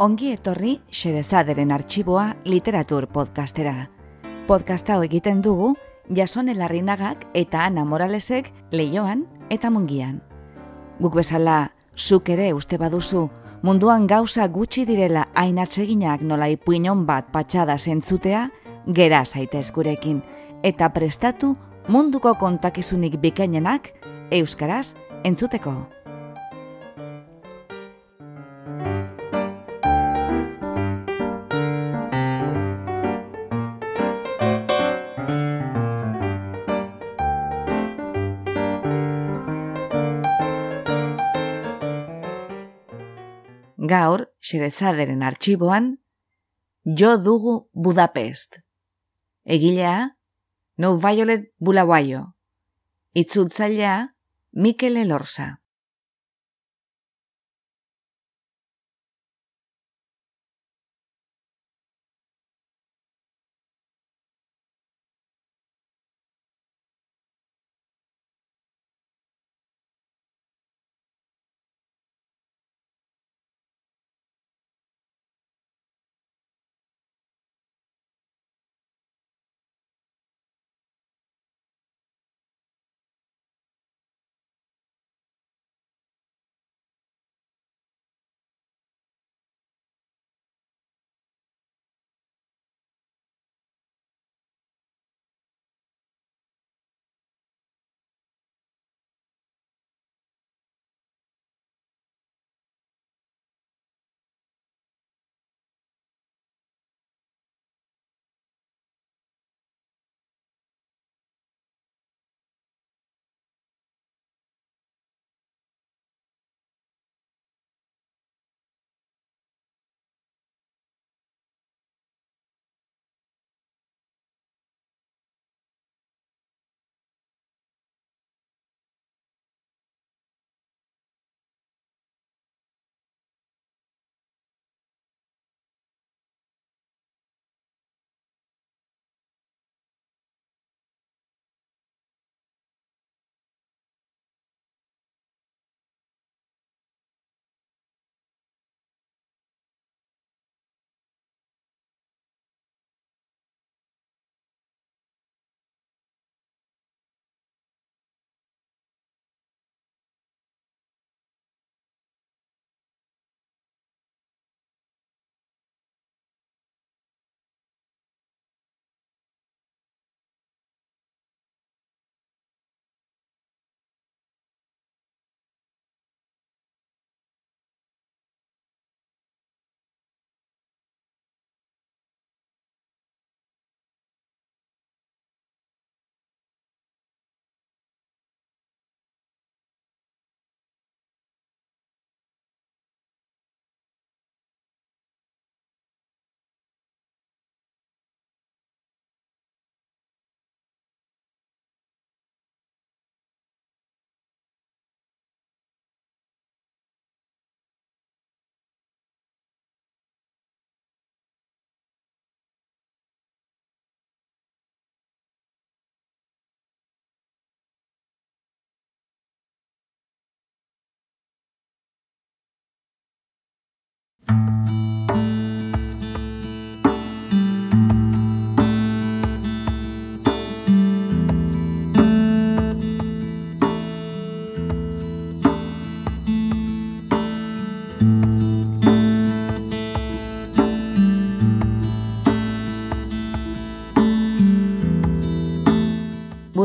Ongi etorri Xerezaderen arxiboa literatur podcastera. Podcast hau egiten dugu Jasone Larrinagak eta Ana Moralesek leioan eta mungian. Guk bezala, zuk ere uste baduzu, munduan gauza gutxi direla hain atseginak nola ipuinon bat patxada zentzutea, gera zaitez gurekin, eta prestatu munduko kontakizunik bikainenak euskaraz entzuteko. Gaur, xerezaderen arxiboan, jo dugu Budapest. Egilea, No Violet Bulawaio. Itzultzailea, Mikel Elorza.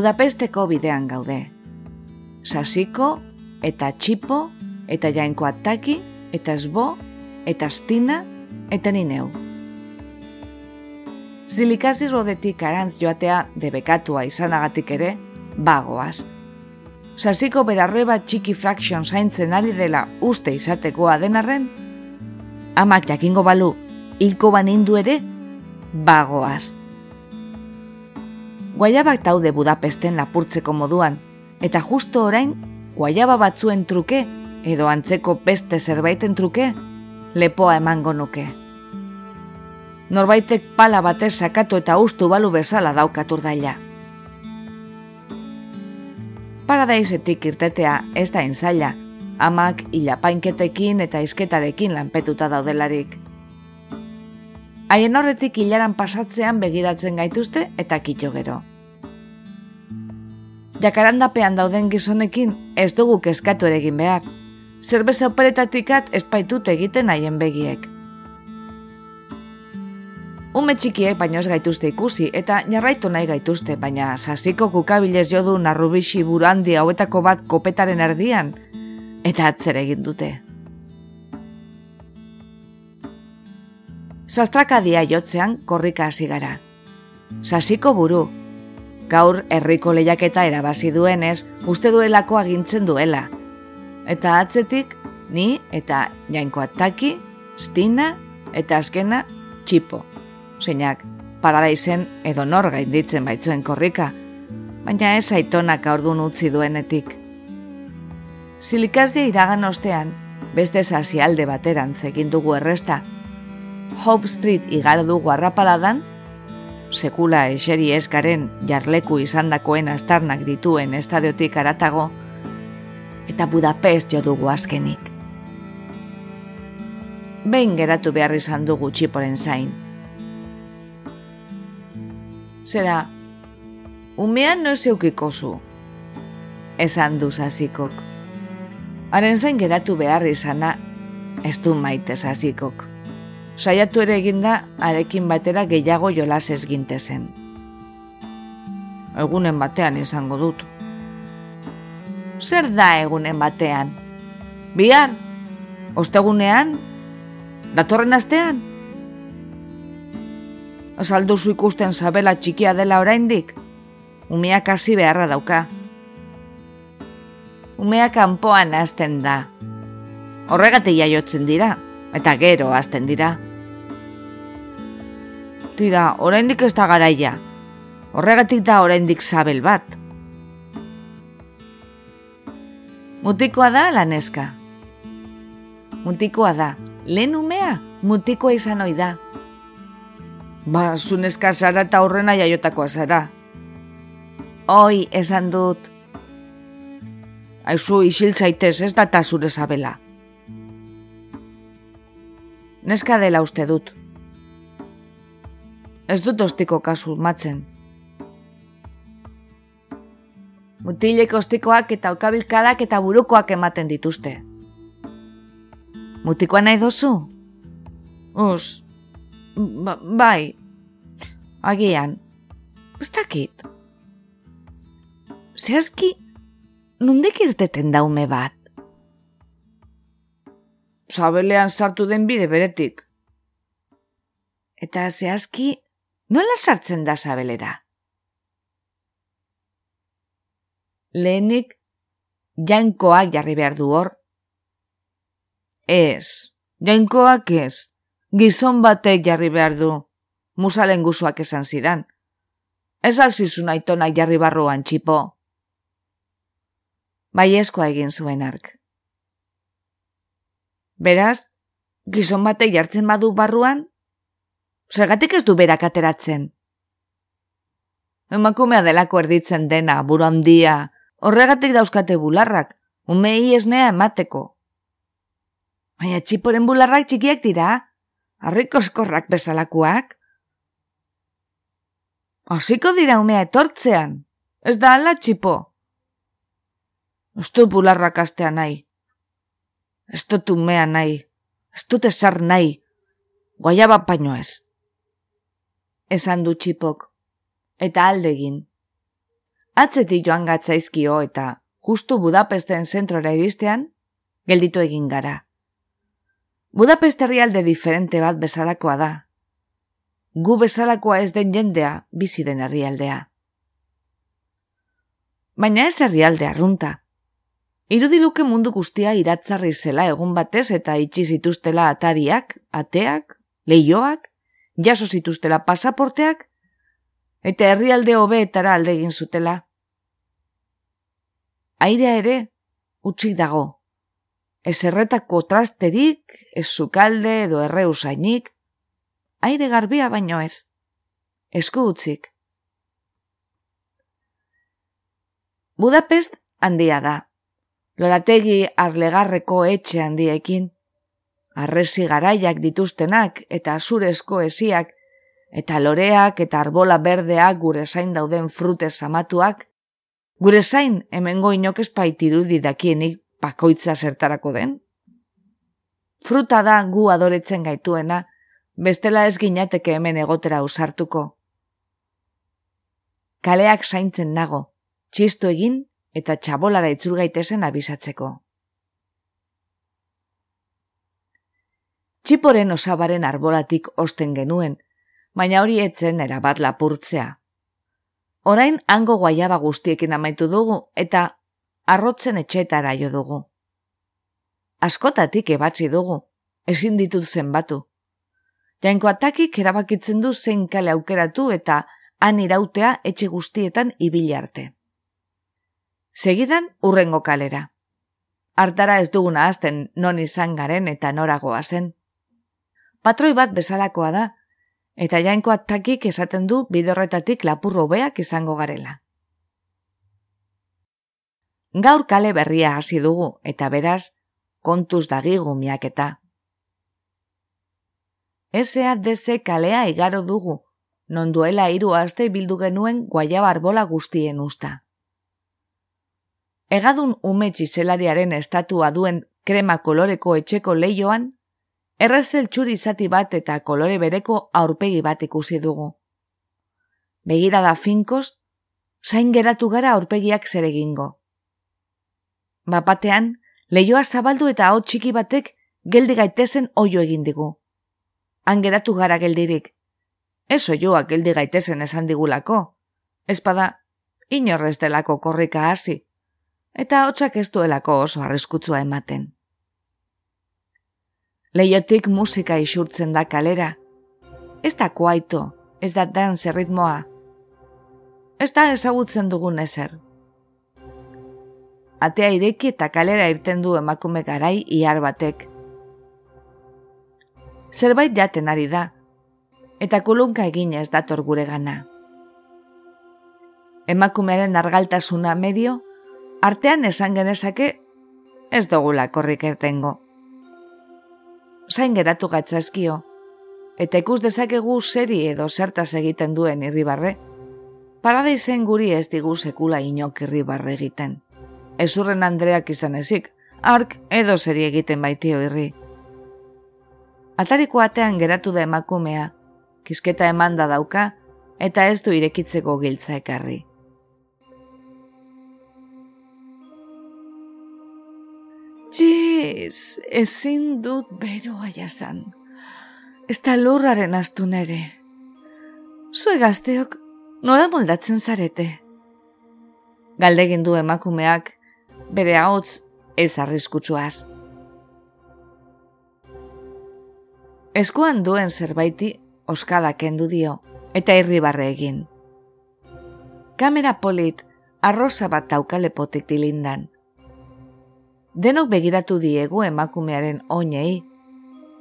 Budapesteko bidean gaude. Sasiko eta txipo eta jainko ataki eta esbo eta astina eta nineu. Zilikasi rodetik arantz joatea debekatua izanagatik ere, bagoaz. Sasiko berarreba txiki fraction zaintzen ari dela uste izatekoa denarren, amak jakingo balu, hilko banindu ere, bagoaz guaiabak taude Budapesten lapurtzeko moduan, eta justo orain, guaiaba batzuen truke, edo antzeko beste zerbaiten truke, lepoa emango nuke. Norbaitek pala batez sakatu eta ustu balu bezala daukatur daila. Paradaisetik irtetea ez da enzaila, amak ilapainketekin eta izketarekin lanpetuta daudelarik. Haien horretik hilaran pasatzean begiratzen gaituzte eta kitxo gero. Jakarandapean dauden gizonekin ez dugu eskatu ere egin behar. Zerbeza operetatikat espaitut egiten haien begiek. Ume txikiek baino ez gaituzte ikusi eta jarraitu nahi gaituzte, baina sasiko kukabilez jodu narrubixi burandi hauetako bat kopetaren erdian, eta atzere egin dute. Sastrakadia jotzean korrika hasi gara. Sasiko buru, gaur herriko lehiaketa erabazi duenez, uste duelako agintzen duela. Eta atzetik, ni eta jainko ataki, stina eta azkena txipo zeinak paradaizen edo nor gainditzen baitzuen korrika, baina ez aitonak aurdun utzi duenetik. Silikazdia iragan ostean, beste alde bateran egin dugu erresta. Hope Street igar dugu arrapaladan, sekula eseri eskaren jarleku izandakoen astarnak dituen estadiotik aratago, eta Budapest jo dugu azkenik. Behin geratu behar izan dugu txiporen zain, zera, umean no zeukiko zu. Esan du zazikok. Haren zain geratu behar izana, ez du maite zazikok. Saiatu ere eginda, arekin batera gehiago jolas ez gintezen. Egunen batean izango dut. Zer da egunen batean? Bihar? Ostegunean? Datorren astean? Azalduzu ikusten zabela txikia dela oraindik? Umeak hasi beharra dauka. Umeak kanpoan hasten da. Horregatik jaiotzen dira, eta gero hasten dira. Tira, oraindik ez da garaia. Horregatik da oraindik zabel bat. Mutikoa da laneska. Mutikoa da. Lehen umea, mutikoa izan ohi da. Ba, zunezka zara eta horrena jaiotakoa zara. Oi, esan dut. Aizu, isil zaitez, ez data zure zabela. Neska dela uste dut. Ez dut ostiko kasu matzen. Mutilek ostikoak eta okabilkadak eta burukoak ematen dituzte. Mutikoa nahi dozu? Us, ba, bai, agian, ez dakit. Zehazki, nundik irteten daume bat? Zabelean sartu den bide beretik. Eta zehazki, nola sartzen da zabelera? Lehenik, jainkoak jarri behar du hor. Ez, jainkoak ez gizon batek jarri behar du, musalen guzuak esan zidan. Ez alzizun aitonak jarri barruan txipo. Bai eskoa egin zuen ark. Beraz, gizon batek jartzen badu barruan, zergatik ez du berak ateratzen. Emakumea delako erditzen dena, buru handia, horregatik dauzkate bularrak, umei esnea emateko. Baina txiporen bularrak txikiak dira, harrikoskorrak bezalakoak? Hasiko dira umea etortzean, ez da ala txipo. Ez du bularrak astea nahi. Ez dut umea nahi. Ez dut esar nahi. Guaiaba paino ez. Esan du txipok. Eta aldegin. Atzetik joan gatzaizkio eta justu Budapesten zentrora iristean, gelditu egin gara. Budapest herrialde diferente bat bezalakoa da. Gu bezalakoa ez den jendea bizi den herrialdea. Baina ez herrialdea runta. Irudiluke mundu guztia iratzarri zela egun batez eta itxi zituztela atariak, ateak, leioak, jaso zituztela pasaporteak, eta herrialde hobeetara alde egin zutela. Airea ere, utxik dago, ez erretako trasterik, ez zukalde edo erre aire garbia baino ez, esku utzik. Budapest handia da, lorategi arlegarreko etxe handiekin, arresi garaiak dituztenak eta azurezko esiak, eta loreak eta arbola berdeak gure zain dauden frute zamatuak, gure zain hemengo inok espaiti dakienik pakoitza zertarako den? Fruta da gu adoretzen gaituena, bestela ez ginateke hemen egotera usartuko. Kaleak zaintzen nago, txistu egin eta txabolara itzul gaitezen abisatzeko. Txiporen osabaren arbolatik osten genuen, baina hori etzen erabat lapurtzea. Orain hango guaiaba guztiekin amaitu dugu eta arrotzen etxetara jo dugu. Askotatik ebatzi dugu, ezin ditut zenbatu. Jainko atakik erabakitzen du zein kale aukeratu eta han irautea etxe guztietan ibili arte. Segidan urrengo kalera. Artara ez duguna azten non izan garen eta noragoa zen. Patroi bat bezalakoa da, eta jainko atakik esaten du bidorretatik lapurro beak izango garela. Gaur kale berria hasi dugu, eta beraz, kontuz dagigu miaketa. Ezea deze kalea igaro dugu, non duela hiru aste bildu genuen guaia barbola guztien usta. Egadun ume txizelariaren estatua duen krema koloreko etxeko leioan, errezel txuri zati bat eta kolore bereko aurpegi bat ikusi dugu. Begira da finkos, zain geratu gara aurpegiak zeregingo. Bapatean, leioa zabaldu eta hau txiki batek geldi gaitezen oio egin digu. Han geratu gara geldirik. Ez oioak geldi gaitezen esan digulako. Espada, inorrez delako korrika hasi. Eta hotxak ez duelako oso arriskutzua ematen. Leiotik musika isurtzen da kalera. Ez da kuaito, ez da dance ritmoa. Ez da ezagutzen dugun ezer atea ireki eta kalera irten du emakume garai ihar batek. Zerbait jaten ari da, eta kulunka egin ez dator gure gana. Emakumearen argaltasuna medio, artean esan genezake ez dugula korrik ertengo. Zain geratu gatzazkio, eta ikus dezakegu seri edo zertaz egiten duen irribarre, parada izen guri ez digu sekula inok irribarre egiten ezurren Andreak izan ezik, ark edo zeri egiten baitio irri. Atariko atean geratu da emakumea, kisketa emanda dauka, eta ez du irekitzeko giltza ekarri. Jiz, ezin dut beroa jasan. Ez da lurraren astu nere. Zue gazteok, nola moldatzen zarete? Galdegin du emakumeak, bere ahots ez arriskutsuaz. Eskuan duen zerbaiti oskala kendu dio eta irribarre egin. Kamera polit arroza bat taukalepotik dilindan. Denok begiratu diegu emakumearen oinei,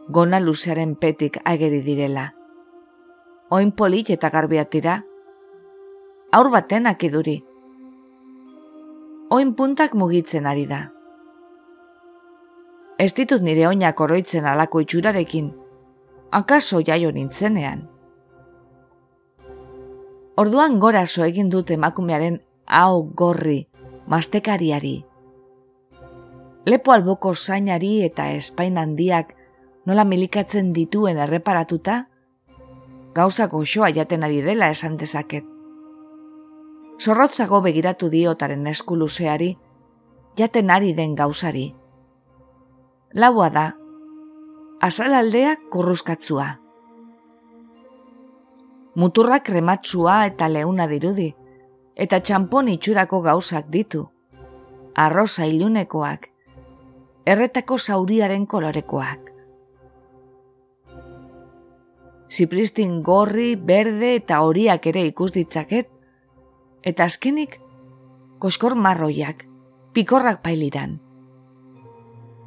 gona luzearen petik ageri direla. Oin polit eta garbiatira, aur batenak iduri, oin puntak mugitzen ari da. Ez ditut nire oinak oroitzen alako itxurarekin, akaso jaio nintzenean. Orduan goraso egin dut emakumearen hau gorri, mastekariari. Lepo alboko zainari eta espain handiak nola milikatzen dituen erreparatuta, gauzak goxoa jaten ari dela esan dezaket. Zorrotzago begiratu diotaren eskuluzeari, jaten ari den gauzari. Laua da, azalaldea kurruskatzua. Muturrak krematsua eta leuna dirudi, eta txampon itxurako gauzak ditu. Arroza ilunekoak, erretako zauriaren kolorekoak. Zipristin gorri, berde eta horiak ere ikus ditzaket, eta azkenik koskor marroiak, pikorrak pailiran.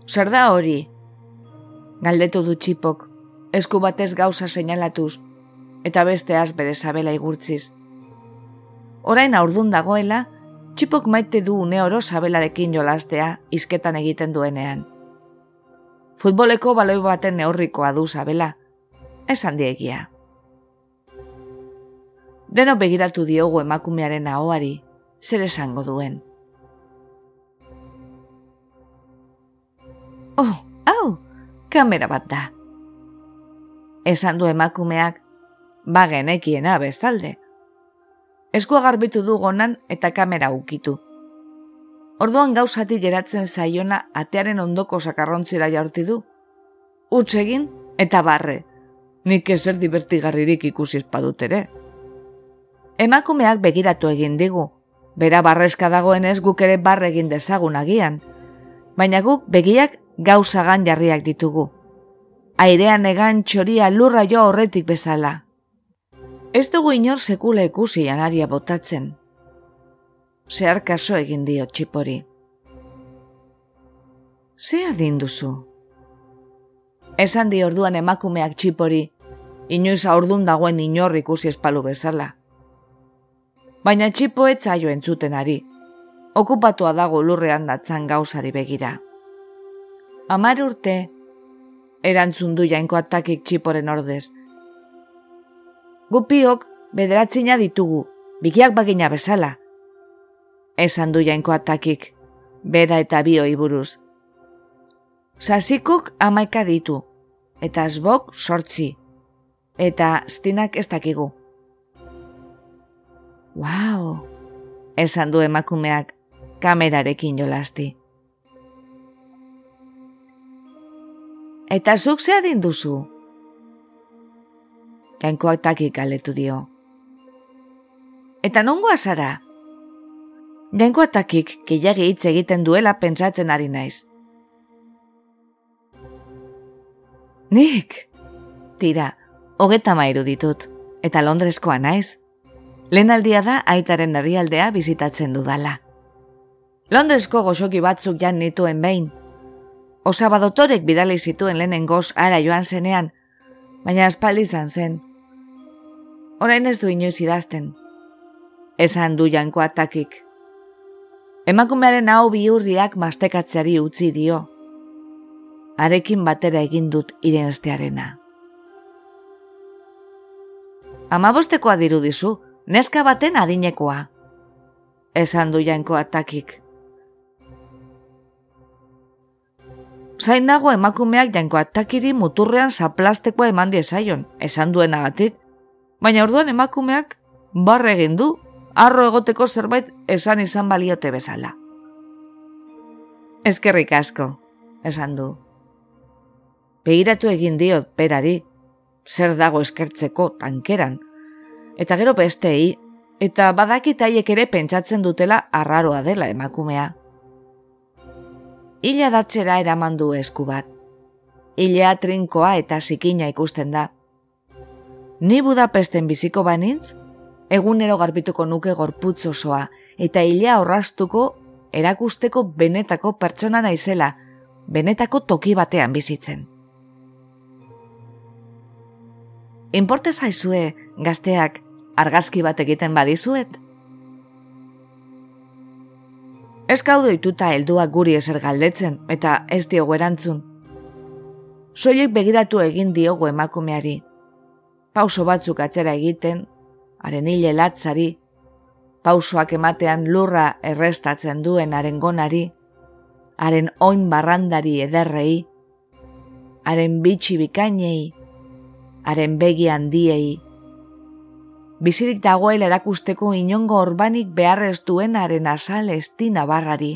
Zer da hori? Galdetu du txipok, esku batez gauza seinalatuz, eta beste az bere zabela igurtziz. Orain aurdun dagoela, Txipok maite du une oro sabelarekin jolastea izketan egiten duenean. Futboleko baloi baten neurrikoa du sabela, esan diegia. Deno begiratu diogu emakumearen ahoari, zer esango duen. Oh, hau, kamera bat da. Esan du emakumeak, bagenekiena bestalde eskua garbitu du gonan eta kamera ukitu. Orduan gauzatik geratzen zaiona atearen ondoko sakarrontzira jaurti du. Utz egin eta barre, nik ezer divertigarririk ikusi espadut ere. Emakumeak begiratu egin digu, bera barrezka dagoen ez guk ere barre egin dezagun agian, baina guk begiak gauzagan jarriak ditugu. Airean egan txoria lurra jo horretik bezala. Ez dugu inor sekula ikusi janaria botatzen. Zehar kaso egin dio txipori. Ze adin duzu? Esan di orduan emakumeak txipori, inoiz aurdun dagoen inor ikusi espalu bezala. Baina txipo ez zaio entzuten ari, okupatua dago lurrean datzan gauzari begira. Amar urte, erantzun du jainko atakik txiporen ordez, gupiok bederatzina ditugu, bikiak bagina bezala. Esan du jainko atakik, bera eta bioi buruz. Sasikuk amaika ditu, eta azbok sortzi, eta stinak ez dakigu. Wow, esan du emakumeak kamerarekin jolasti. Eta zuk zea duzu? Jainkoak takik galetu dio. Eta nongoa zara? Jainkoak takik gehiagi hitz egiten duela pentsatzen ari naiz. Nik? Tira, hogeta mairu ditut, eta Londreskoa naiz. Lehen aldia da aitaren herrialdea bizitatzen dudala. Londresko gozoki batzuk jan nituen behin. Osabadotorek bidali zituen lehenengoz ara joan zenean, baina aspaldi izan zen, orain ez du inoiz idazten. Esan du janko atakik. Emakumearen hau bihurriak mastekatzeari utzi dio. Arekin batera egin dut irenestearena. Amabostekoa dirudizu, neska baten adinekoa. Esan du janko atakik. Zain nago emakumeak janko atakiri muturrean zaplastekoa eman diezaion, esan duenagatik, baina orduan emakumeak barre egin du arro egoteko zerbait esan izan baliote bezala. Ezkerrik asko, esan du. Begiratu egin diot perari, zer dago eskertzeko tankeran, eta gero bestei, eta badakitaiek ere pentsatzen dutela arraroa dela emakumea. Ila datxera eraman du esku bat. Ilea trinkoa eta zikina ikusten da, Ni Budapesten biziko banintz, egunero garbituko nuke gorputz osoa, eta hilea horrastuko erakusteko benetako pertsona naizela, benetako toki batean bizitzen. Inporte zaizue, gazteak, argazki bat egiten badizuet? Ez kaudo ituta helduak guri ezer galdetzen, eta ez diogu erantzun. Soiek begiratu egin diogu emakumeari, pauso batzuk atzera egiten, haren hile latzari, pausoak ematean lurra errestatzen duen haren gonari, haren oin barrandari ederrei, haren bitxi bikainei, haren begi handiei, bizirik dagoela erakusteko inongo orbanik beharrez duen haren azal estina barrari,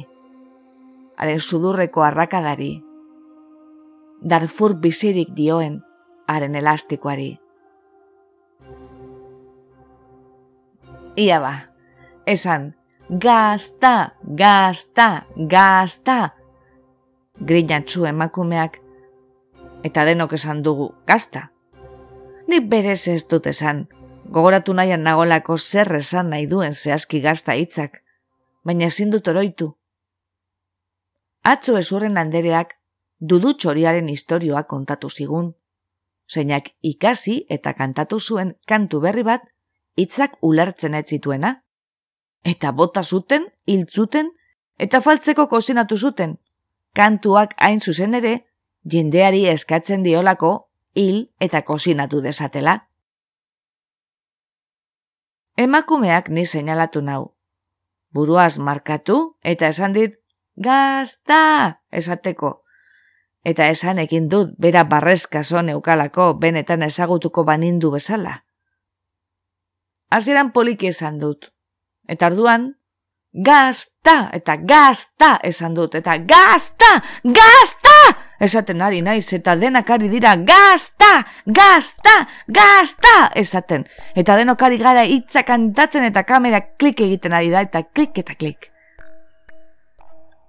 haren sudurreko arrakadari, darfur bizirik dioen haren elastikoari. Ia ba, esan, gazta, gazta, gazta, grinatzu emakumeak, eta denok esan dugu gazta. Ni berez ez dut esan, gogoratu nahian nagolako zer esan nahi duen zehazki gazta hitzak, baina ezin dut oroitu. Atzo ezurren andereak dudu txoriaren historioa kontatu zigun, zeinak ikasi eta kantatu zuen kantu berri bat hitzak ulertzen ez zituena? Eta bota zuten, hiltzuten, eta faltzeko kozinatu zuten. Kantuak hain zuzen ere, jendeari eskatzen diolako, hil eta kozinatu desatela. Emakumeak ni seinalatu nau. Buruaz markatu eta esan dit, gazta esateko. Eta esan ekin dut bera barrezka eukalako benetan ezagutuko banindu bezala. Hasieran poliki esan dut. Eta arduan, gazta eta gazta esan dut. Eta gazta, gazta esaten ari naiz. Eta denak ari dira gazta, gazta, gazta esaten. Eta denok ari gara hitza kantatzen eta kamera klik egiten ari da. Eta klik eta klik.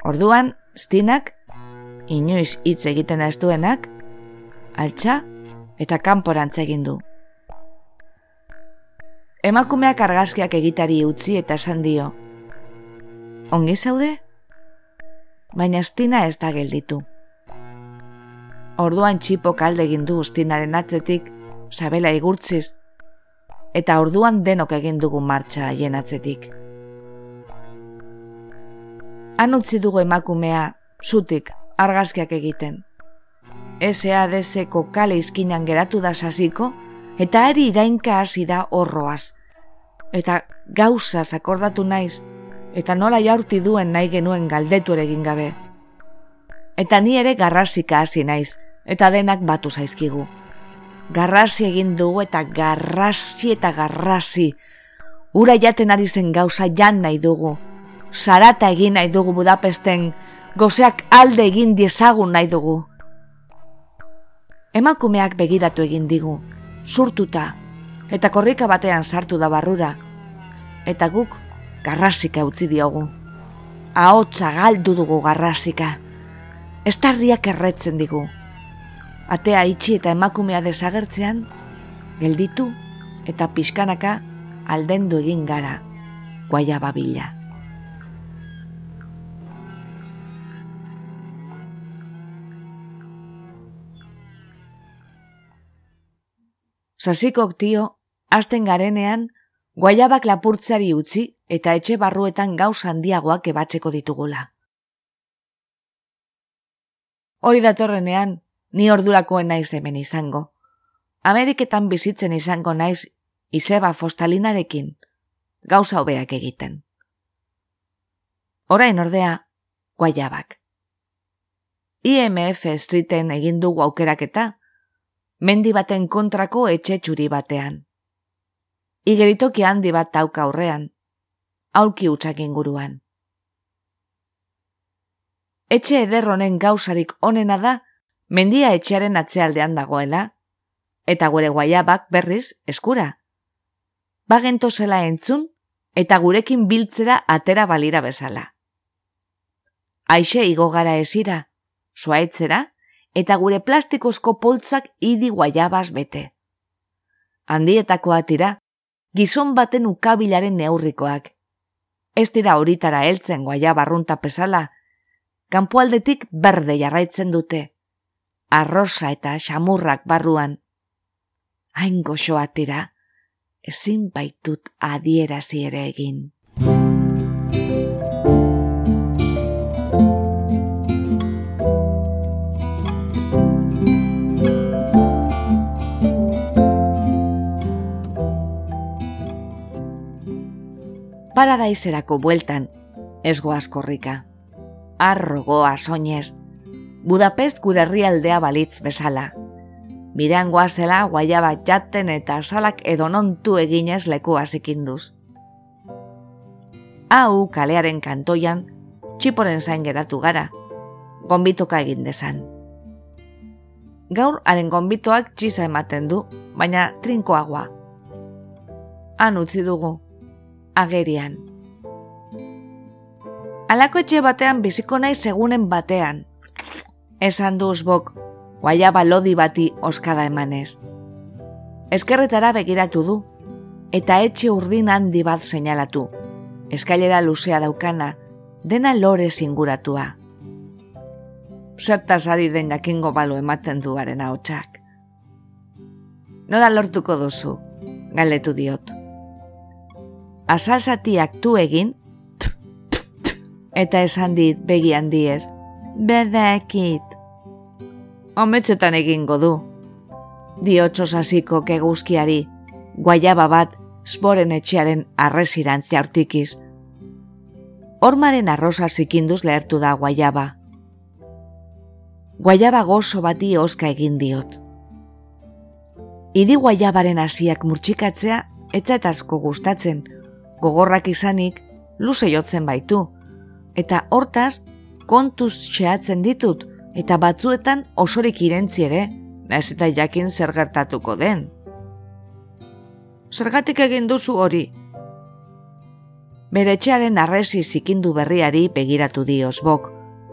Orduan, stinak inoiz hitz egiten ez duenak, altxa eta kanporantz egin du. Emakumeak argazkiak egitari utzi eta esan dio. Ongi zaude? Baina estina ez da gelditu. Orduan txipo kalde egin du ustinaren atzetik, sabela igurtziz, eta orduan denok egin dugu martxa haien atzetik. Han utzi dugu emakumea, zutik, argazkiak egiten. SADZ-ko kale izkinan geratu da sasiko, eta ari irainka hasi da horroaz. Eta gauza akordatu naiz, eta nola jaurti duen nahi genuen galdetu egin gabe. Eta ni ere garrasika hasi naiz, eta denak batu zaizkigu. Garrasi egin dugu eta garrasi eta garrasi. Ura jaten ari zen gauza jan nahi dugu. Sarata egin nahi dugu Budapesten, gozeak alde egin diezagun nahi dugu. Emakumeak begiratu egin digu, surtuta, eta korrika batean sartu da barrura, eta guk garrasika utzi diogu. Ahotza galdu dugu garrasika. Estardiak erretzen digu. Atea itxi eta emakumea desagertzean, gelditu eta pixkanaka aldendu egin gara, guaia babila. Sasikok tio, hasten garenean, guaiabak lapurtzari utzi eta etxe barruetan gauz handiagoak ebatzeko ditugula. Hori datorrenean, ni ordurakoen naiz hemen izango. Ameriketan bizitzen izango naiz izeba fostalinarekin, gauza hobeak egiten. Orain ordea, guaiabak. IMF Streeten egin dugu aukeraketa, mendi baten kontrako etxe txuri batean. Igeritoki handi bat tauka aurrean, aulki utxak inguruan. Etxe ederronen gauzarik onena da, mendia etxearen atzealdean dagoela, eta gure guaiabak berriz eskura. Bagento zela entzun, eta gurekin biltzera atera balira bezala. Aixe igogara ezira, zuaitzera, eta gure plastikozko poltzak idi guaiabaz bete. Handietakoa tira, gizon baten ukabilaren neurrikoak. Ez dira horitara heltzen guaiabarrunta pesala, kanpoaldetik berde jarraitzen dute, arrosa eta xamurrak barruan. Hain goxoa tira, ezin baitut adierazi ere egin. Paradaizerako bueltan, ez goaz korrika. Arro goa soinez, Budapest gure herrialdea balitz bezala. Bidean goazela guaiaba jatten eta salak edonontu eginez leku zikinduz. Hau kalearen kantoian, txiporen zain geratu gara, gonbitoka egin desan. Gaur haren gonbitoak txiza ematen du, baina trinkoagoa. Han utzi dugu, agerian. Alako etxe batean biziko nahi segunen batean. Esan du usbok, guaia balodi bati oskada emanez. Ezkerretara begiratu du, eta etxe urdin handi bat seinalatu. Eskailera luzea daukana, dena lore zinguratua. Zertaz ari den jakingo balo ematen duaren haotxak. Nola lortuko duzu, galetu diot azalzatiak tu egin, eta esan dit begian diez, bedekit. Ometzetan egingo du. Diotxo sasiko keguzkiari, guaiaba bat, sporen etxearen arresirantzia hortikiz. Hormaren arroza zikinduz lehertu da guaiaba. Guaiaba gozo bati oska egin diot. Idi guaiabaren hasiak murtsikatzea etzaetazko gustatzen, gogorrak izanik luze jotzen baitu, eta hortaz kontuz xeatzen ditut eta batzuetan osorik irentzi ere, naiz eta jakin zer gertatuko den. Zergatik egin duzu hori? Bere etxearen arresi zikindu berriari begiratu dioz bok,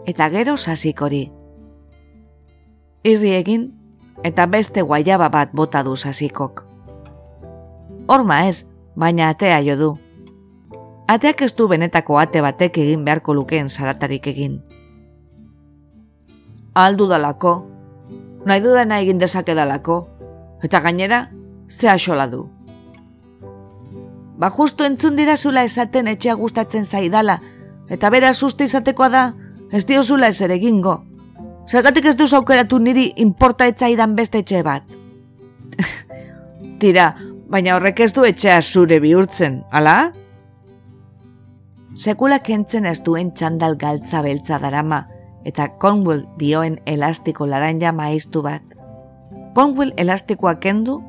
eta gero sasik hori. Irri egin, eta beste guaiaba bat bota du sasikok. Horma ez, baina atea jo du. Ateak ez du benetako ate batek egin beharko lukeen zaratarik egin. Aldu dalako, nahi dudana egin dezake dalako, eta gainera, ze asola du. Ba justu entzun dira zula esaten etxea gustatzen zaidala, eta bera suste izatekoa da, ez diozula ez ere gingo. Zergatik ez duz aukeratu niri inporta etzaidan beste etxe bat. Tira, baina horrek ez du etxea zure bihurtzen, ala? Sekula kentzen ez duen txandal galtza beltza darama, eta Cornwell dioen elastiko laranja maiztu bat. Cornwell elastikoa kendu,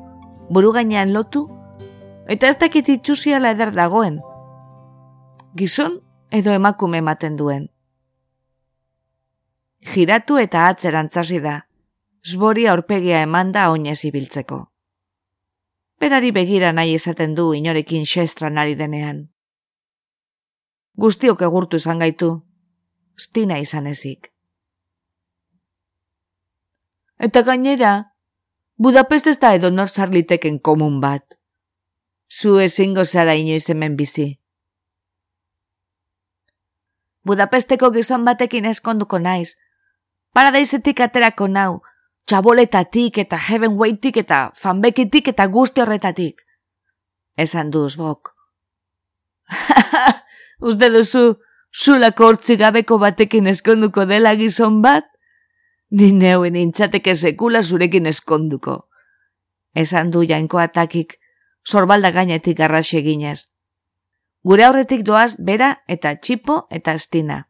buru gainean lotu, eta ez dakit itxusiala eder dagoen. Gizon edo emakume ematen duen giratu eta atzerantzazi da, zbori aurpegia emanda oinez ibiltzeko. Berari begira nahi esaten du inorekin xestran ari denean. Guztiok egurtu izan gaitu, stina izan ezik. Eta gainera, Budapest ez da edo nor sarliteken komun bat. Zu ezingo zara inoiz hemen bizi. Budapesteko gizon batekin eskonduko naiz, paradaisetik aterako nau, txaboletatik eta heavenwaytik eta fanbekitik eta guzti horretatik. Esan duz, bok. Uste duzu, zulako hortzi gabeko batekin eskonduko dela gizon bat? Ni neuen intzateke sekula zurekin eskonduko. Esan du jainko atakik, sorbalda gainetik garrasi eginez. Gure aurretik doaz bera eta txipo eta estina.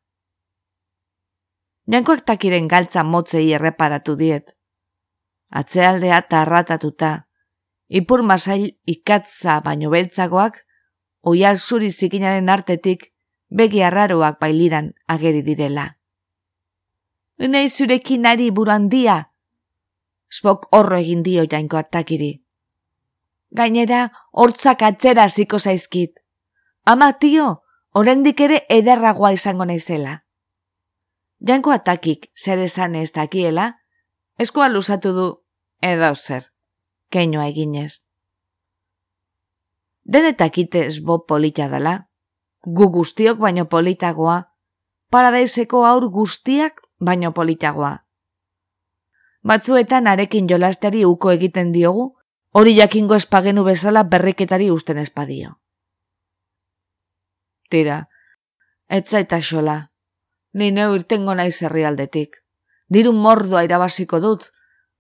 Jankoak takiren galtza motzei erreparatu diet. Atzealdea tarratatuta, ipur masail ikatza baino beltzagoak, oial zuri zikinaren artetik, begi arraroak bailiran ageri direla. Unei zurekin ari burandia, spok horro egin dio jainko takiri. Gainera, hortzak atzera ziko zaizkit. Ama, tio, oraindik ere ederragoa izango naizela. Janko atakik zer esan ez dakiela, eskoa luzatu du edo zer, keinoa eginez. Denetakite esbo polita dela, gu guztiok baino politagoa, paradaiseko aur guztiak baino politagoa. Batzuetan arekin jolasteri uko egiten diogu, hori jakingo espagenu bezala berriketari usten espadio. Tira, etzaita xola, ni neu irtengo naiz herrialdetik. Diru mordoa irabaziko dut,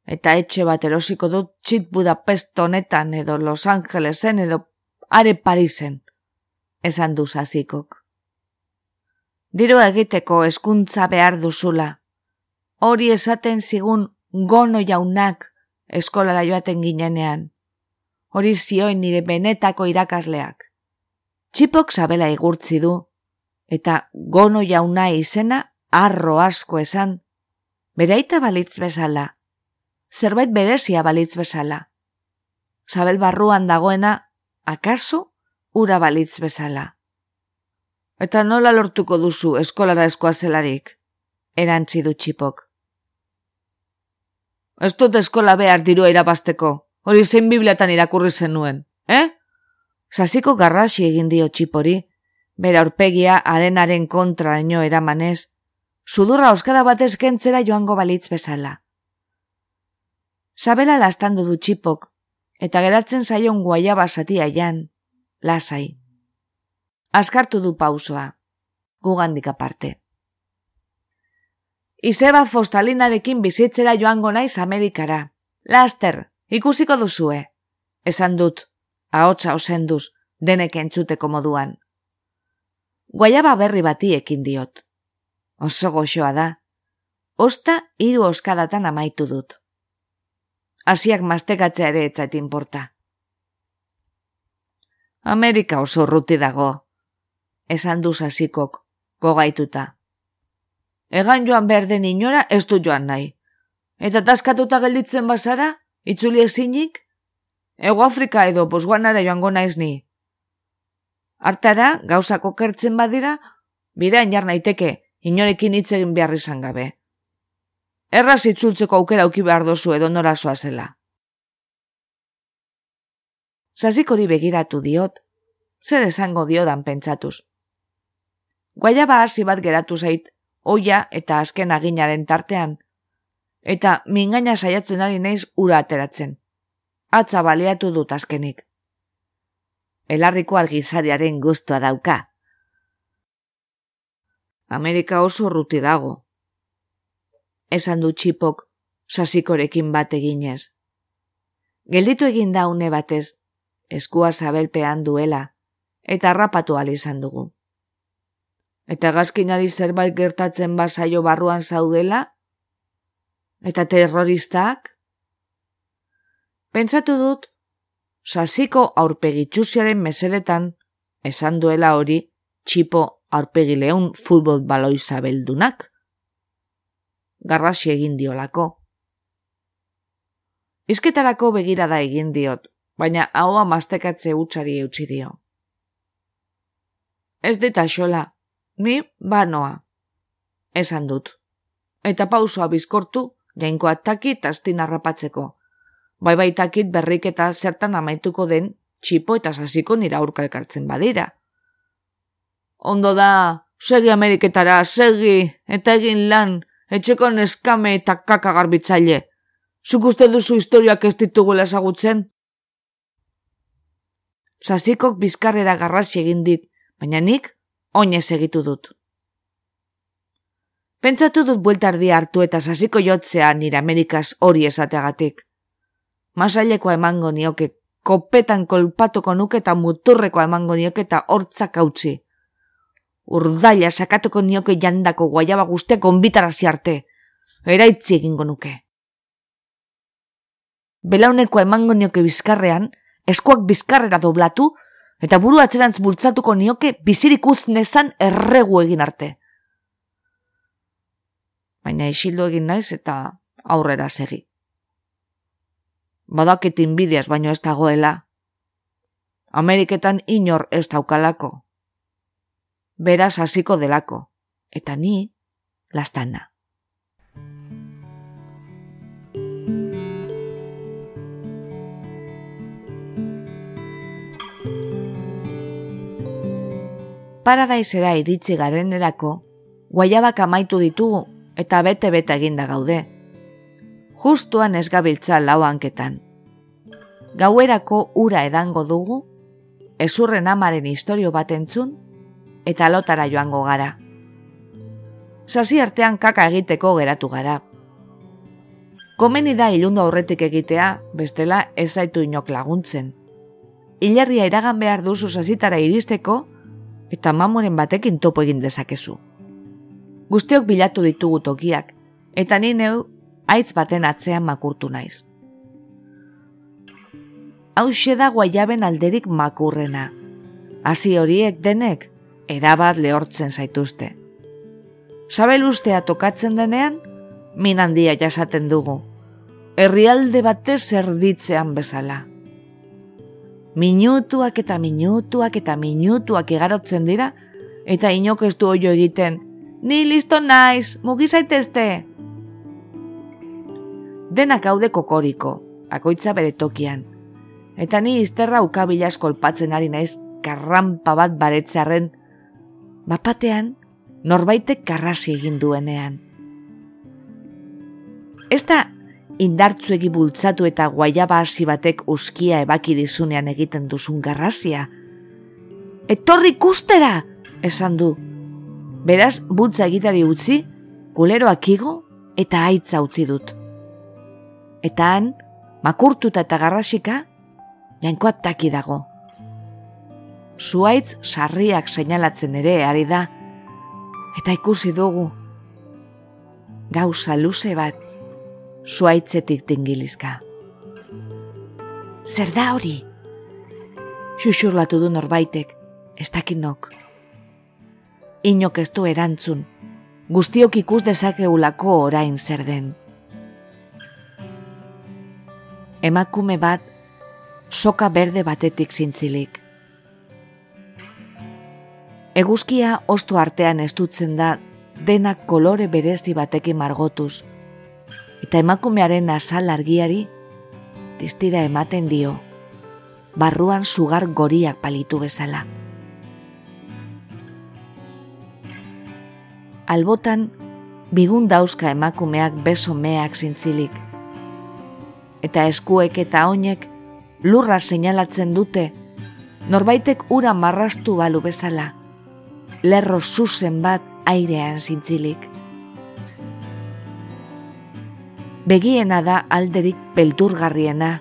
eta etxe bat erosiko dut txit Budapest honetan edo Los Angelesen edo are Parisen, esan du zazikok. Diru egiteko eskuntza behar duzula. Hori esaten zigun gono jaunak eskolara joaten ginenean. Hori zioin nire benetako irakasleak. Txipok zabela igurtzi du, eta gono jauna izena arro asko esan, bereita balitz bezala, zerbait berezia balitz bezala. Zabel barruan dagoena, akaso, ura balitz bezala. Eta nola lortuko duzu eskolara eskoa zelarik, erantzi du txipok. Ez dut eskola behar dirua irabasteko, hori zein bibliatan irakurri zenuen, eh? Zasiko garrasi egin dio txipori, bera aurpegia arenaren kontra ino eramanez, sudurra oskada batez kentzera joango balitz bezala. Sabela lastandu du txipok, eta geratzen zaion guaiaba zatia jan, lasai. Askartu du pausoa, gugandik aparte. Izeba fostalinarekin bizitzera joango naiz Amerikara. Laster, ikusiko duzue. Esan dut, ahotsa osenduz, denek entzuteko moduan. Guaiaba berri bati ekin diot. Oso goxoa da. Osta hiru oskadatan amaitu dut. Asiak mastekatzea ere etzait inporta. Amerika oso ruti dago. Esan du sasikok, gogaituta. Egan joan behar den inora ez du joan nahi. Eta taskatuta gelditzen bazara, itzuli ezinik? Ego Afrika edo Bosguanara joango naiz ni. Artara, gauzako kertzen badira, bida jar naiteke, inorekin hitz egin behar izan gabe. Erraz itzultzeko aukera auki behar dozu edo norazoa zela. Zazik hori begiratu diot, zer esango diodan pentsatuz. Guaiaba hasi bat geratu zait, oia eta azken aginaren tartean, eta mingaina saiatzen ari naiz ura ateratzen. Atza baliatu dut azkenik. Elarriko algizariaren guztua dauka. Amerika oso ruti dago. Esan du txipok, sasikorekin bat eginez. Gelditu egin da une batez, eskua zabelpean duela, eta harrapatu izan dugu. Eta gazkinari zerbait gertatzen basaio barruan zaudela? Eta terroristak? Pentsatu dut, sasiko aurpegitxusiaren meseletan, esan duela hori, txipo aurpegileun futbol baloi zabeldunak. Garrasi egin diolako. Izketarako begirada egin diot, baina haua mastekatze utxari eutxi dio. Ez dita xola, ni banoa. Esan dut. Eta pausoa bizkortu, jainkoa takit astin harrapatzeko. Bai bai takit berrik eta zertan amaituko den txipo eta sasiko nira urkalkartzen badira. Ondo da, segi Ameriketara, segi, eta egin lan, etxeko neskame eta kaka garbitzaile. Zuk uste duzu historiak ez ditugula ezagutzen? Sasikok bizkarrera garrasi egin dit, baina nik oinez egitu dut. Pentsatu dut bueltardi hartu eta sasiko jotzea nire Amerikaz hori esateagatik. Masailekoa emango nioke, kopetan kolpatuko nuke eta muturrekoa emango nioke eta hortzak hautsi. Urdaila sakatuko nioke jandako guaiaba guztiak onbitarazi arte. Eraitzi egingo nuke. Belauneko emango nioke bizkarrean, eskuak bizkarrera doblatu, eta buru atzerantz bultzatuko nioke bizirik uznezan erregu egin arte. Baina isildu egin naiz eta aurrera segi. Badakit inbidiaz baino ez dagoela. Ameriketan inor ez daukalako. Beraz hasiko delako. Eta ni, lastana. Paradaisera iritsi garenerako, guaiabak amaitu ditugu eta bete-bete eginda gaude. Justuan ez gabiltza lauanketan. Gauerako ura edango dugu, ezurren amaren historio bat entzun, eta lotara joango gara. Sasi artean kaka egiteko geratu gara. Komeni da ilundu aurretik egitea, bestela ez zaitu inok laguntzen. Ilarria iragan behar duzu sasitara iristeko, eta mamoren batekin topo egin dezakezu. Guztiok bilatu ditugu tokiak, eta ni neu aitz baten atzean makurtu naiz. Hau da guaiaben alderik makurrena. Hasi horiek denek, erabat lehortzen zaituzte. Sabel ustea tokatzen denean, min handia jasaten dugu. Herrialde batez erditzean bezala minutuak eta minutuak eta minutuak igarotzen dira, eta inok ez du oio egiten, ni listo naiz, mugizaitezte! Denak haude kokoriko, akoitza bere tokian, eta ni izterra ukabila eskolpatzen ari naiz karrampa bat baretzearen, bapatean norbaitek karrasi egin duenean. Ez da indartzuegi bultzatu eta guaiaba hasi batek uskia ebaki dizunean egiten duzun garrazia. etorri ikustera, esan du. Beraz, butza egitari utzi, kuleroak igo eta aitza utzi dut. Eta han, makurtuta eta garrasika, jainkoat taki dago. Zuaitz sarriak seinalatzen ere ari da, eta ikusi dugu. Gauza luze bat, zuaitzetik dingilizka. Zer da hori? Xuxurlatu du norbaitek, ez dakinok. Inok ez du erantzun, guztiok ikus dezakeulako orain zer den. Emakume bat, soka berde batetik zintzilik. Eguzkia osto artean estutzen da denak kolore berezi batekin margotuz, eta emakumearen azal argiari distira ematen dio, barruan sugar goriak palitu bezala. Albotan, bigun dauzka emakumeak beso meak zintzilik, eta eskuek eta oinek lurra seinalatzen dute, norbaitek ura marrastu balu bezala, lerro zuzen bat airean zintzilik. Begiena da alderik pelturgarriena,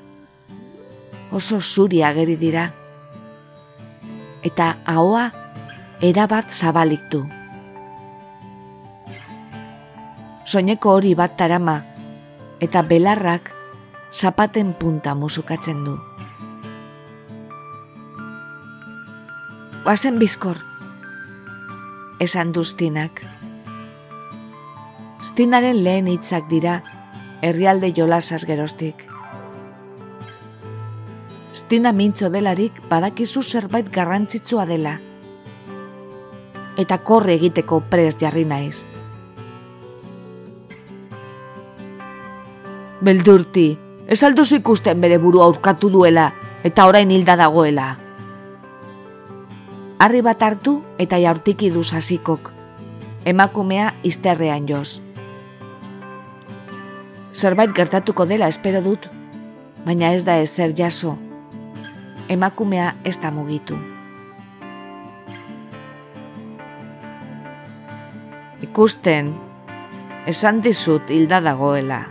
oso zuri ageri dira, eta ahoa erabat zabaliktu. Soineko hori bat tarama, eta belarrak zapaten punta musukatzen du. Oazen bizkor, esan du stinak. Stinaren lehen hitzak dira herrialde jolasaz gerostik. Stina mintzo delarik badakizu zerbait garrantzitsua dela. Eta korre egiteko prez jarri naiz. Beldurti, ez alduzu ikusten bere buru aurkatu duela eta orain hilda dagoela harri bat hartu eta jaurtiki du sasikok, emakumea izterrean joz. Zerbait gertatuko dela espero dut, baina ez da ezer jaso, emakumea ez da mugitu. Ikusten, esan dizut hilda dagoela.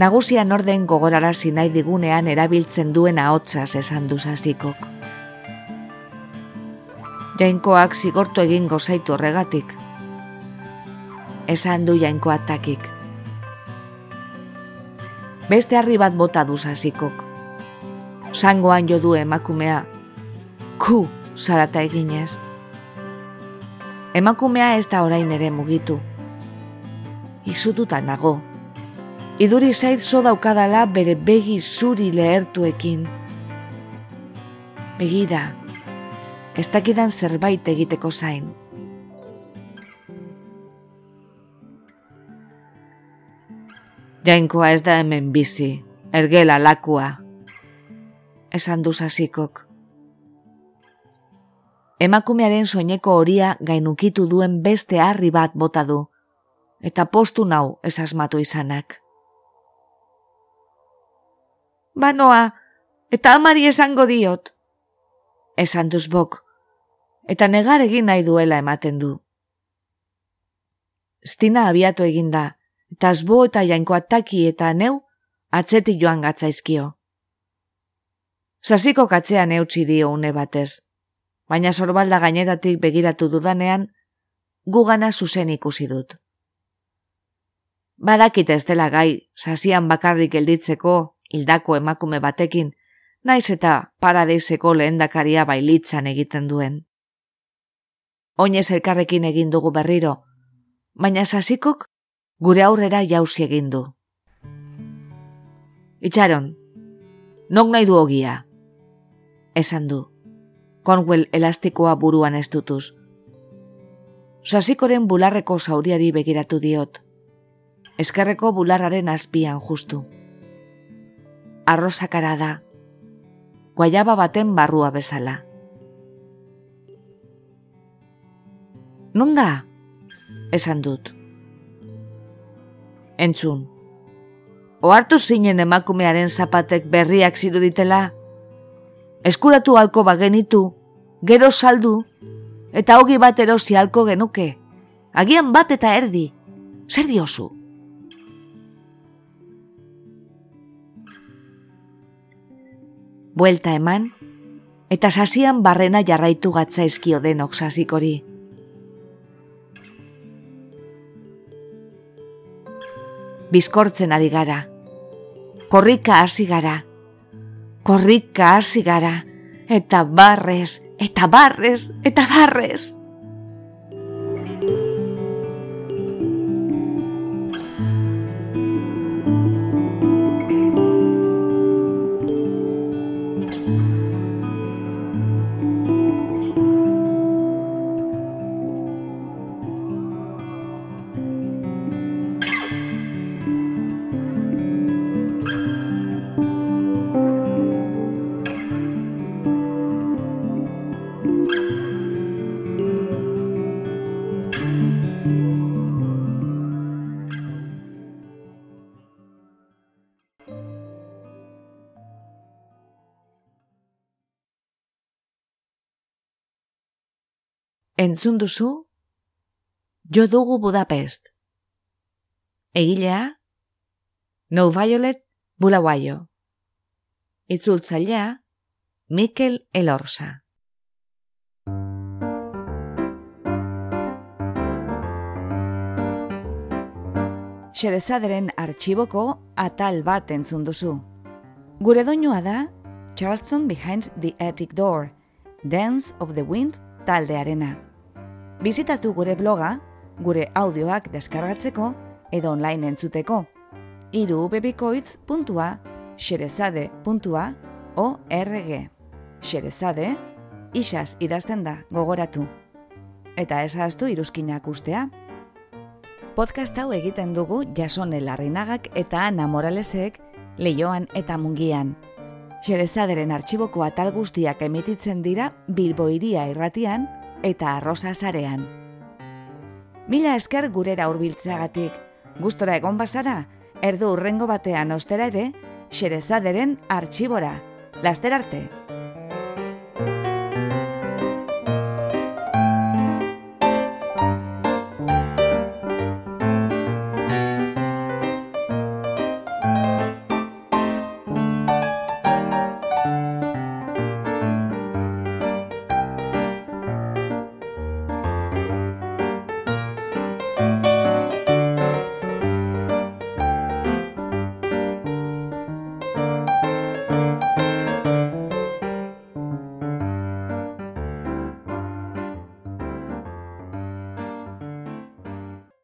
Nagusia norden gogorarazi nahi digunean erabiltzen duen ahotsaz esan du sasikok jainkoak zigortu egin gozaitu horregatik. Esan du jainkoa takik. Beste harri bat bota du zazikok. Sangoan jo du emakumea. Ku, zarata eginez. Emakumea ez da orain ere mugitu. Izututa nago. Iduri zait zo daukadala bere begi zuri lehertuekin. Begira, ez dakidan zerbait egiteko zain. Jainkoa ez da hemen bizi, ergela lakua, esan duzazikok. Emakumearen soineko horia gainukitu duen beste harri bat bota du, eta postu nau ez asmatu izanak. Banoa, eta amari esango diot, esan duzbok, eta negar egin nahi duela ematen du. Stina abiatu eginda, eta azbo eta jainko ataki eta neu atzeti joan gatzaizkio. Sasiko katzean eutxi dio une batez, baina sorbalda gaineratik begiratu dudanean, gugana zuzen ikusi dut. Badakit ez dela gai, sasian bakarrik gelditzeko, hildako emakume batekin, naiz eta paradeizeko lehendakaria bailitzan egiten duen oinez elkarrekin egin dugu berriro, baina sasikok gure aurrera jauzi egin du. Itxaron, nok nahi du ogia? Esan du, Conwell elastikoa buruan ez dutuz. Sasikoren bularreko zauriari begiratu diot, eskerreko bularraren azpian justu. Arrosakara da, guaiaba baten barrua bezala. Non da? Esan dut. Entzun. Oartu zinen emakumearen zapatek berriak ziruditela? eskuratu halko bagenitu, gero saldu, eta hogi bat erosi halko genuke, agian bat eta erdi, zer diozu? Buelta eman, eta sasian barrena jarraitu gatzaizkio denok sasikori. Bizkortzen ari gara, korrika hasi gara, korrika hasi gara, eta barrez, eta barrez, eta barrez. Entzun duzu? Jo dugu Budapest. Egilea? No Violet Bulawaio. Itzultzailea? Mikel Elorsa. Xerezaderen artxiboko atal bat entzun duzu. Gure doinua da Charleston Behind the Attic Door, Dance of the Wind taldearena. Bizitatu gure bloga, gure audioak deskargatzeko edo online entzuteko. Iru xerezade.org Xerezade, isaz idazten da, gogoratu. Eta ezaztu iruzkinak ustea. Podcast hau egiten dugu jasone larrinagak eta Ana Moralesek leioan eta mungian. Xerezaderen artxiboko atal guztiak emititzen dira Bilboiria irratian eta arrosa zarean. Mila esker gurera hurbiltzeagatik, gustora egon bazara, erdu urrengo batean ostera ere, xerezaderen artxibora. Laster arte!